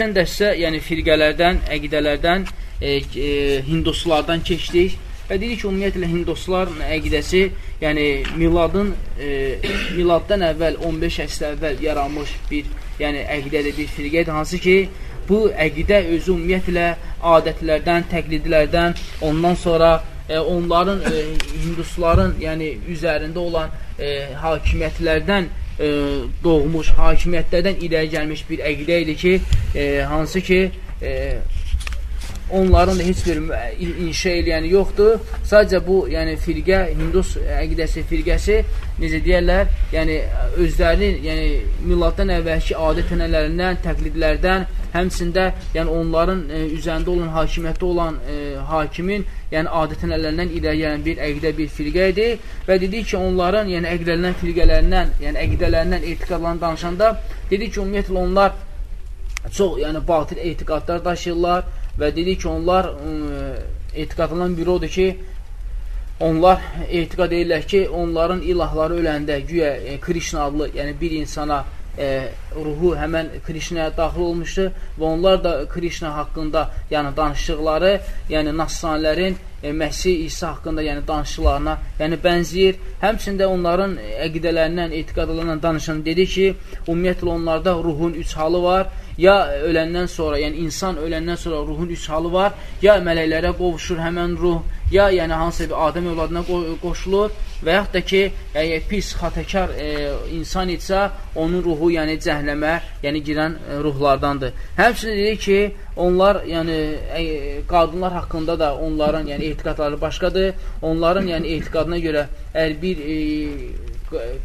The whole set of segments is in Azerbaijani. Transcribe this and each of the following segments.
keçən dəstə, yəni firqələrdən, əqidələrdən, e, e, hinduslardan keçdik və dedik ki, ümumiyyətlə hindusların əqidəsi, yəni miladın e, miladdan əvvəl 15 əsr əvvəl yaranmış bir, yəni əqidədir, bir firqədir, hansı ki, bu əqidə özü ümumiyyətlə adətlərdən, təqlidlərdən, ondan sonra e, onların e, hindusların, yəni üzərində olan e, hakimiyyətlərdən e, doğmuş, hakimiyyətlərdən irəli gəlmiş bir əqidə idi ki, e, hansı ki, e, onların da heç bir inşa eləyəni yoxdur. Sadəcə bu, yəni firqə, Hindus əqidəsi firqəsi necə deyirlər, yəni özlərinin, yəni miladdan əvvəlki adət-ənənələrindən, təqlidlərdən, həmçində yəni onların e, üzərində olan hakimiyyətdə olan e, hakimin, yəni adət-ənənələrindən irəli gələn bir əqidə, bir firqə idi və dedik ki, onların, yəni əqidələnən firqələrindən, yəni əqidələrindən, etiqadlarından danışanda dedik ki, ümumiyyətlə onlar çox, yəni batil etiqadlar daşıyırlar və dedik ki, onlar etiqadlanan biri odur ki, onlar etiqad edirlər ki, onların ilahları öləndə güya e, Krishna adlı, yəni bir insana e, ruhu həmən Krishnaya daxil olmuşdur və onlar da Krishna haqqında yəni danışdıqları, yəni nasranilərin e, Məsih İsa haqqında yəni danışıqlarına yəni bənzəyir. Həmçində onların əqidələrindən, etiqadlarından danışan dedi ki, ümumiyyətlə onlarda ruhun üç halı var. Ya öləndən sonra, yəni insan öləndən sonra ruhun üç halı var, ya mələklərə qovuşur həmən ruh, ya yəni hansısa bir Adəm övladına qoşulur və yaxud da ki, yəni, pis, xatəkar e, insan etsə, onun ruhu yəni cəhləmə, yəni girən e, ruhlardandır. Həmçinin dedik ki, onlar yəni e, qadınlar haqqında da onların yəni etiqadları başqadır. Onların yəni etiqadına görə əgər bir e,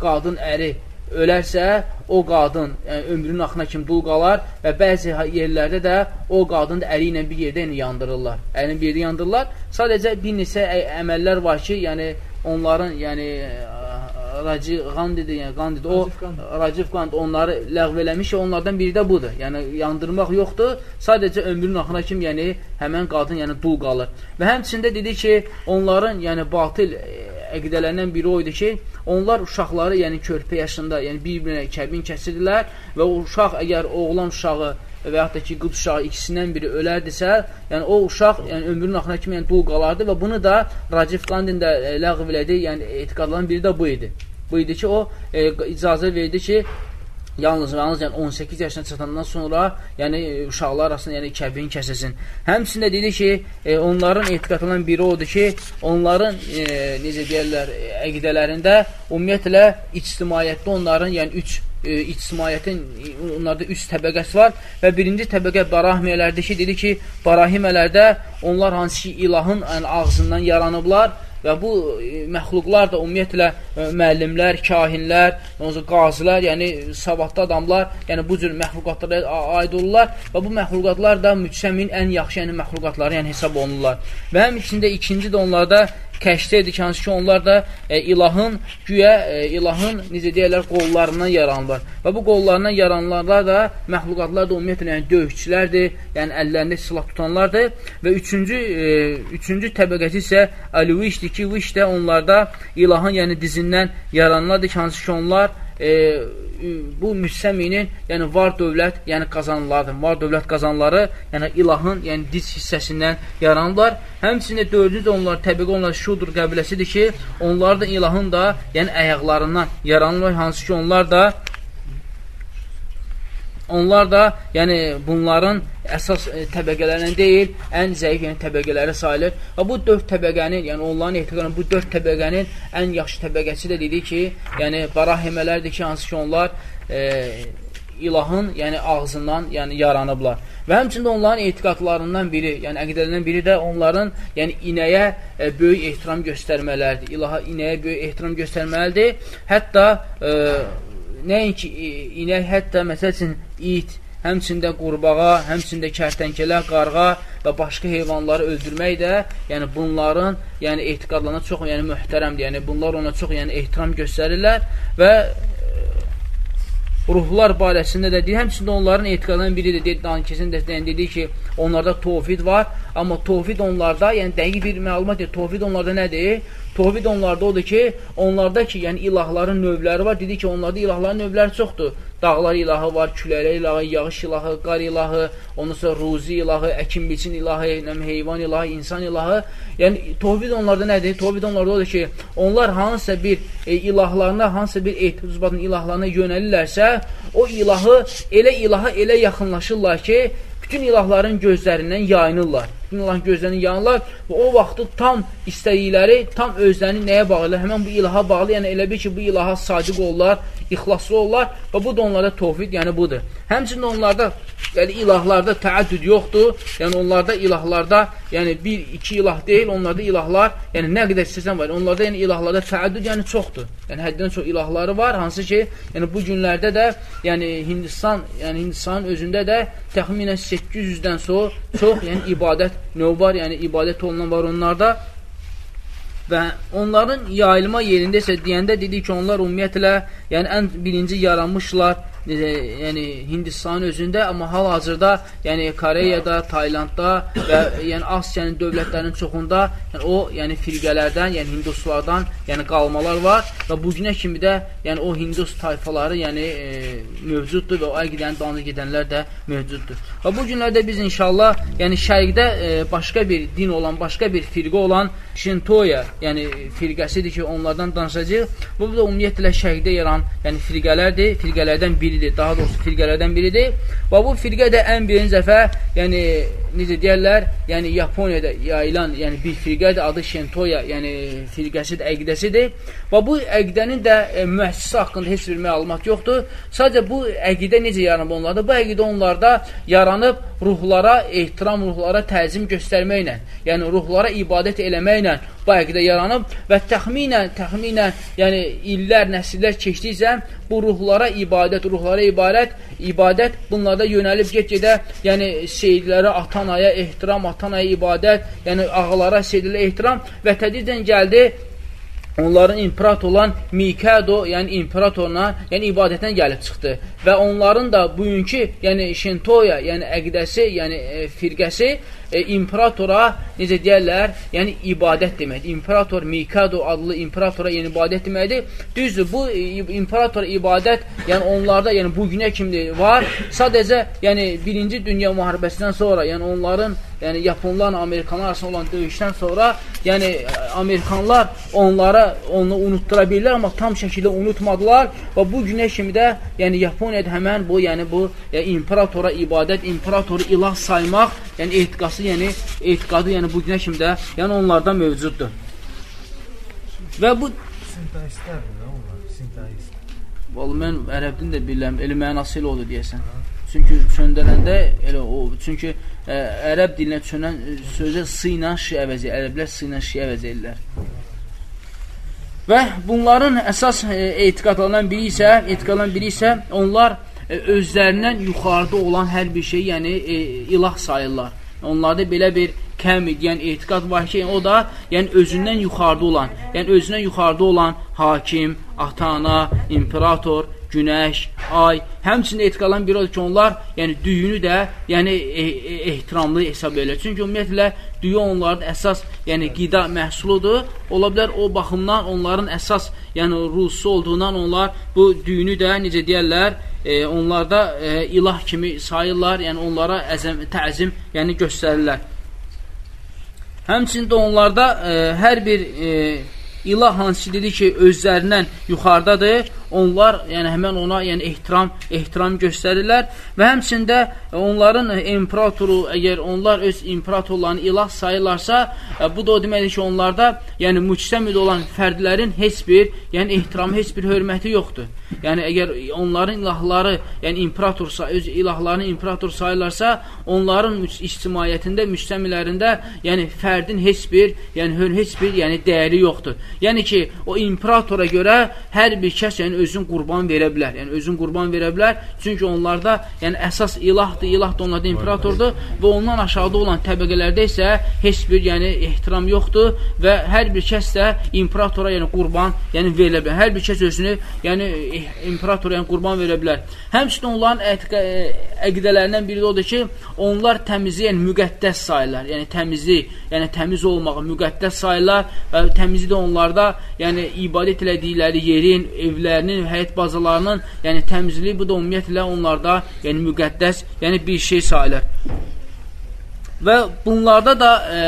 qadın əri ölərsə, o qadın yəni, ömrünün axına kimi dul qalar və bəzi yerlərdə də o qadın da əli ilə bir yerdə yəni, yandırırlar. Əlini bir yerdə yandırırlar. Sadəcə bir neçə əməllər var ki, yəni onların yəni Raci Qandidir, yəni Qandid, o Racif Qand onları ləğv eləmiş, onlardan biri də budur. Yəni yandırmaq yoxdur, sadəcə ömrünün axına kimi yəni həmən qadın yəni dul qalır. Və həmçində dedi ki, onların yəni batil əqidələrindən biri o idi ki, onlar uşaqları, yəni körpə yaşında, yəni bir-birinə kəbin kəsirdilər və o uşaq əgər oğlan uşağı və yaxud da ki, qız uşağı ikisindən biri ölərdisə, yəni o uşaq yəni, ömrünün axına kimi yəni, dul qalardı və bunu da Racif Qandin də e, ləğv elədi, yəni etiqadların biri də bu idi. Bu idi ki, o e, icazə verdi ki, yalnız yalnız yəni 18 yaşına çatandan sonra yəni e, uşaqlar arasında yəni kəbin kəsəsin. Həmçində dedi ki, e, onların etiqadından biri odur ki, onların e, necə deyirlər, əqidələrində ümumiyyətlə ictimaiyyətdə onların yəni 3 e, ictimaiyyətin onlarda üst təbəqəsi var və birinci təbəqə barahimələrdir ki, dedi ki, barahimələrdə onlar hansı ki, ilahın yəni, ağzından yaranıblar və bu e, məxluqlar da ümumiyyətlə e, müəllimlər, kahinlər, qazilər, yəni savadlı adamlar, yəni bu cür məxluqatlara aid olurlar və bu məxluqatlar da müçəmin ən yaxşı yəni məxluqatları yəni hesab olunurlar. Və həm içində ikinci də onlarda kəşdə idi ki, hansı ki, onlar da e, ilahın, güyə e, ilahın, necə deyərlər, qollarından yaranırlar. Və bu qollarından yarananlar da, məxluqatlar da ümumiyyətlə, yəni döyüşçülərdir, yəni əllərində silah tutanlardır. Və üçüncü, e, üçüncü təbəqəsi isə Əlivişdir ki, Viş də onlarda ilahın, yəni dizindən yarananlardır ki, hansı ki, onlar e, bu müstəminin, yəni var dövlət, yəni qazanlardır. Var dövlət qazanları, yəni ilahın, yəni diz hissəsindən yaranırlar. Həmçində dördüncü onlar təbii onlar şudur qəbiləsidir ki, onlar da ilahın da, yəni ayaqlarından yaranırlar, hansı ki onlar da Onlar da, yəni bunların əsas e, təbəqələrindən deyil, ən zəif yəni, təbəqələri sayılır. Və bu dörd təbəqənin, yəni onların etiqadının bu dörd təbəqənin ən yaxşı təbəqəsi də dedi ki, yəni barahimələrdir ki, hansı ki onlar e, ilahın, yəni ağzından yəni yaranıblar. Və həmçində onların etiqadlarından biri, yəni əqidələrindən biri də onların yəni inəyə e, böyük ehtiram göstərmələrdir. İlaha inəyə böyük ehtiram göstərməlidir. Hətta e, nəinki inək, hətta məsəl üçün it, həmçində qurbağa, həmçində kərtənkələ, qarğa və başqa heyvanları öldürmək də, yəni bunların, yəni etiqadlarına çox, yəni möhtərəmdir. Yəni bunlar ona çox, yəni ehtiram göstərirlər və e, ruhlar barəsində də deyir, həmçində onların etiqadından biri də deyir, kesin də yəni, dedi ki, onlarda tovfid var, amma tovfid onlarda, yəni dəqiq bir məlumat deyir, tovfid onlarda nədir? Tohvid onlarda odur ki, onlarda ki, yəni ilahların növləri var. Dedi ki, onlarda ilahların növləri çoxdur. Dağlar ilahı var, külələ ilahı, yağış ilahı, qar ilahı, ondan sonra ruzi ilahı, əkin biçin ilahı, heyvan ilahı, insan ilahı. Yəni, tohvid onlarda nədir? Tohvid onlarda odur ki, onlar hansısa bir e, ilahlarına, hansısa bir ehtirazbatın ilahlarına yönəlirlərsə, o ilahı, elə ilaha elə yaxınlaşırlar ki, bütün ilahların gözlərindən yayınırlar. Bütün ilahın gözlərindən yayınırlar və o vaxtı tam istədikləri, tam özlərini nəyə bağlı? Həmən bu ilaha bağlı, yəni elə bir ki, bu ilaha sadiq olurlar, ixlaslı olurlar və bu da onlarda tovfid, yəni budur. Həmçinin onlarda yəni ilahlarda təəddüd yoxdur. Yəni onlarda ilahlarda, yəni bir, iki ilah deyil, onlarda ilahlar, yəni nə qədər istəsən var. Onlarda yəni ilahlarda təəddüd yəni çoxdur. Yəni həddindən çox ilahları var, hansı ki, yəni bu günlərdə də, yəni Hindistan, yəni Hindistanın özündə də təxminən 800-dən çox, çox yəni ibadət növ var, yəni ibadət olunan var onlarda. Və onların yayılma yerində isə deyəndə dedik ki, onlar ümumiyyətlə, yəni ən birinci yaranmışlar necə, yəni Hindistanın özündə, amma hal-hazırda, yəni Koreyada, Taylandda və yəni Asiyanın dövlətlərinin çoxunda, yəni o, yəni firqələrdən, yəni hinduslardan, yəni qalmalar var və bu günə kimi də, yəni o hindus tayfaları, yəni e, mövcuddur və o əqidəni danı gedənlər də mövcuddur. Və bu günlərdə biz inşallah, yəni şərqdə e, başqa bir din olan, başqa bir firqə olan Şintoya, yəni firqəsidir ki, onlardan danışacağıq. Bu da ümumiyyətlə şərqdə yaran, yəni firqələrdir, firqələrdən biri biridir, daha doğrusu firqələrdən biridir. Və bu firqə də ən birinci dəfə, yəni necə deyərlər, yəni Yaponiyada yayılan, yəni bir firqədir, adı Shentoya, yəni firqəsidir, əqidəsidir. Və bu əqidənin də e, müəssisi haqqında heç bir məlumat yoxdur. Sadəcə bu əqidə necə yaranıb onlarda? Bu əqidə onlarda yaranıb ruhlara ehtiram, ruhlara təzim göstərməklə, yəni ruhlara ibadət eləməklə bu əqidə yaranıb və təxminən, təxminən, yəni illər, nəsillər keçdikcə bu ruhlara ibadət, ruhlara ibarət, ibadət bunlarda yönəlib get-gedə, yəni seyidlərə, atanaya ehtiram, atanaya ibadət, yəni ağalara, seyidlərə ehtiram və tədricən gəldi onların imperator olan Mikado, yəni imperatoruna, yəni ibadətdən gəlib çıxdı. Və onların da bugünkü, yəni Shintoya, yəni əqidəsi, yəni e, firqəsi e, imperatora necə deyərlər, yəni ibadət deməkdir. İmperator Mikado adlı imperatora yəni ibadət deməkdir. Düzdür, bu imperator ibadət, yəni onlarda, yəni bu günə kimi var. Sadəcə, yəni birinci dünya müharibəsindən sonra, yəni onların yəni Yaponlarla Amerikanlar arasında olan döyüşdən sonra, yəni Amerikanlar onlara onu unutdura bilirlər, amma tam şəkildə unutmadılar və bu günə kimi də, yəni Yaponiyada həmən bu, yəni bu yəni, imperatora ibadət, imperatoru ilah saymaq, yəni etiqası, yəni etiqadı, yəni bu günə kimi də, yəni onlardan mövcuddur. Və bu Sintaistlərdir, nə onlar? Sintaist. Vallahi mən ərəbdən də bilirəm, elə mənası ilə odur deyəsən. Çünki söndürəndə elə o, çünki ə, ərəb dilinə çönən sözə sı ilə şi əvəz edir. Ərəblər sı ilə şi əvəz edirlər. Və bunların əsas e, etiqadlarından biri isə, etiqadlarından biri isə onlar e, özlərindən yuxarıda olan hər bir şey, yəni e, ilah sayırlar. Onlarda belə bir kəm edən etiqad var ki, o da yəni özündən yuxarıda olan, yəni özündən yuxarıda olan hakim, ata-ana, imperator, günəş, ay, həmçində etiqalan biri odur ki, onlar yəni düyünü də yəni e e ehtiramlı hesab edirlər. Çünki ümumiyyətlə düyü onların əsas yəni qida məhsuludur. Ola bilər o baxımdan onların əsas yəni ruhsu olduğundan onlar bu düyünü də necə deyərlər, e, onlarda e, ilah kimi sayırlar, yəni onlara əzəm, təzim yəni göstərirlər. Həmçində onlarda e, hər bir e, ilah hansı dedi ki, özlərindən yuxarıdadır, onlar yəni həmən ona yəni ehtiram ehtiram göstərirlər və həmçində onların imperatoru əgər onlar öz imperatorlarını ilah sayırlarsa, e, bu da o deməkdir ki, onlarda yəni müctəmid olan fərdlərin heç bir, yəni ehtiramı, heç bir hörməti yoxdur. Yəni əgər onların ilahları, yəni imperatorsa, öz ilahlarını imperator sayırlarsa, onların ictimaiyyətində, müstəmilərində, yəni fərdin heç bir, yəni heç bir, yəni dəyəri yoxdur. Yəni ki, o imperatora görə hər bir kəs yəni özün qurban verə bilər. Yəni özün qurban verə bilər. Çünki onlarda yəni əsas ilahdır, ilah da onlarda imperatordur və ondan aşağıda olan təbəqələrdə isə heç bir yəni ehtiram yoxdur və hər bir kəs də imperatora yəni qurban yəni verilə bilər. Hər bir kəs özünü yəni imperatora yəni qurban verə bilər. Həmçinin onların əqidələrindən biri də odur ki, onlar təmizi yəni müqəddəs sayırlar. Yəni təmizlik, yəni təmiz olmağı müqəddəs sayırlar və təmizlik də onlarda yəni ibadət elədikləri yerin, evlərinin, həyat bazalarının yəni təmizliyi bu da ümumiyyətlə onlarda yəni müqəddəs, yəni bir şey sayılır. Və bunlarda da e,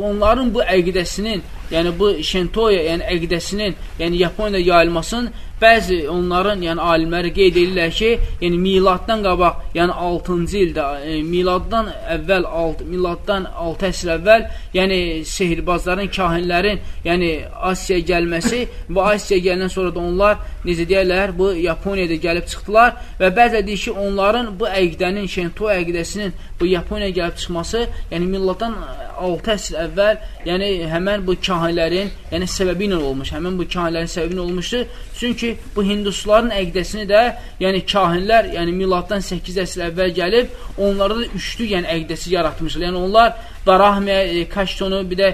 onların bu əqidəsinin, yəni bu Shentoya, yəni əqidəsinin, yəni Yaponiyada yayılmasının bəzi onların, yəni alimləri qeyd edirlər ki, yəni miladdan qabaq, yəni 6-cı ildə, e, miladdan əvvəl 6, miladdan 6 əsr əvvəl, yəni sehirbazların, kahinlərin, yəni Asiyaya gəlməsi və Asiyaya gələndən sonra da onlar necə deyirlər, bu Yaponiyada gəlib çıxdılar və bəzi deyir ki, onların bu əqdənin, Şento əqdəsinin bu Yaponiyaya gəlib çıxması, yəni miladdan 6 əsr əvvəl, yəni həmən bu kahinlərin, yəni səbəbi ilə olmuş, həmən bu kahinlərin səbəbi ilə olmuşdur. Çünki bu hindusların əqdəsini də, yəni kahinlər, yəni miladdan 8 əsr əvvəl gəlib, onlarda da üçlü, yəni əqdəsi yaratmışlar. Yəni onlar Barahmiyə, e, Kaştonu, bir də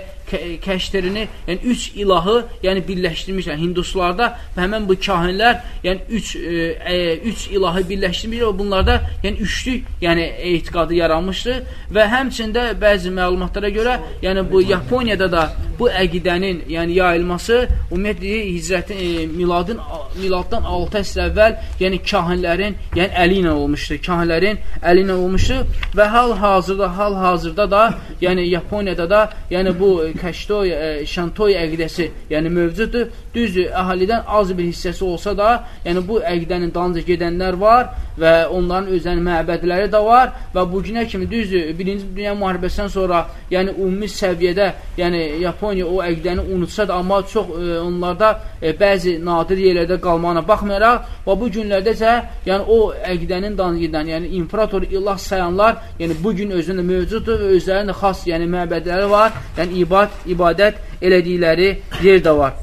kəşterini, yəni üç ilahı, yəni birləşdirmişlər hinduslarda və həmən bu kahinlər, yəni üç, e, e, üç ilahı birləşdirmişlər və bunlarda yəni üçlü, yəni etiqadı yaranmışdır və həmçində bəzi məlumatlara görə, yəni bu Yaponiyada da bu əqidənin, yəni yayılması ümumiyyətlə hicrətin e, miladın miladdan 6 əsr əvvəl, yəni kahinlərin, yəni əli ilə olmuşdur. Kahinlərin əli ilə olmuşdur və hal-hazırda, hal-hazırda da, yəni Yaponiyada da, yəni bu Kəştoy, e, Şantoy əqidəsi yəni mövcuddur. Düzdür, əhalidən az bir hissəsi olsa da, yəni bu əqidənin dalınca gedənlər var və onların özlərinin məbədləri də var və bu günə kimi düzdür, birinci dünya müharibəsindən sonra, yəni ümumi səviyyədə, yəni Yaponiya o əqidəni unutsa da, amma çox e, onlarda e, bəzi nadir yerlərdə qalmağına baxmayaraq və bu günlərdəcə, yəni o əqidənin dalınca gedən, yəni imperator ilah sayanlar, yəni bu gün özündə mövcuddur və özlərində xas, yəni məbədləri var, yəni ibad, ibadət elədikləri yer də var.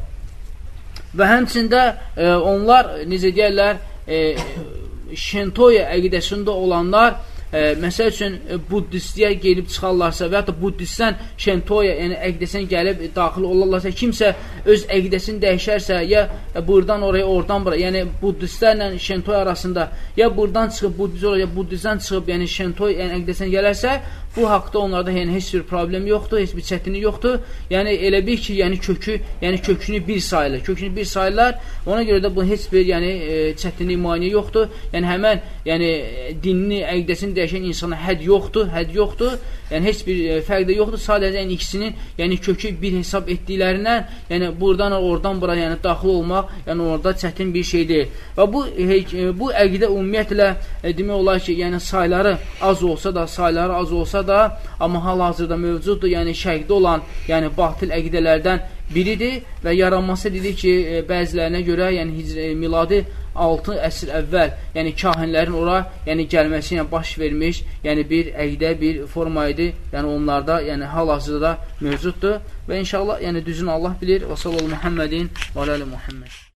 Və həmçində e, onlar, necə deyərlər, e, Şentoya əqidəsində olanlar e, məsəl üçün e, buddistliyə gelib çıxarlarsa və ya da buddistdən şentoya, yəni əqdəsən gəlib e, daxil olarlarsa, kimsə öz əqdəsini dəyişərsə, ya e, buradan oraya, oradan bura, yəni buddistlərlə şentoy arasında, ya buradan çıxıb buddist oraya, ya buddistdən çıxıb, yəni şentoy, yəni əqdəsən gələrsə, Bu haqda onlarda yəni heç bir problem yoxdur, heç bir çətinlik yoxdur. Yəni elə bil ki, yəni kökü, yəni kökünü bir sayılır. Kökünü bir sayırlar. Ona görə də bu heç bir yəni e, çətinlik müayinə yoxdur. Yəni həmən yəni dinini, əqidəsini dəyişən insana hədd yoxdur, hədd yoxdur. Yəni heç bir e, fərq də yoxdur. Sadəcə yəni ikisinin yəni kökü bir hesab etdiklərindən, yəni burdan oradan bura yəni daxil olmaq, yəni orada çətin bir şey deyil. Və bu e, bu əqidə ümumiyyətlə demək olar ki, yəni sayları az olsa da, sayları az olsa da, amma hal-hazırda mövcuddur, yəni şərqdə olan, yəni batil əqidələrdən biridir və yaranması dedik ki, e, bəzilərinə görə, yəni hicr, miladi 6 əsr əvvəl, yəni kahinlərin ora, yəni gəlməsi ilə baş vermiş, yəni bir əqidə, bir forma idi. Yəni onlarda, yəni hal-hazırda da mövcuddur və inşallah, yəni düzün Allah bilir. Və sallallahu Muhammedin və aləli Muhammed.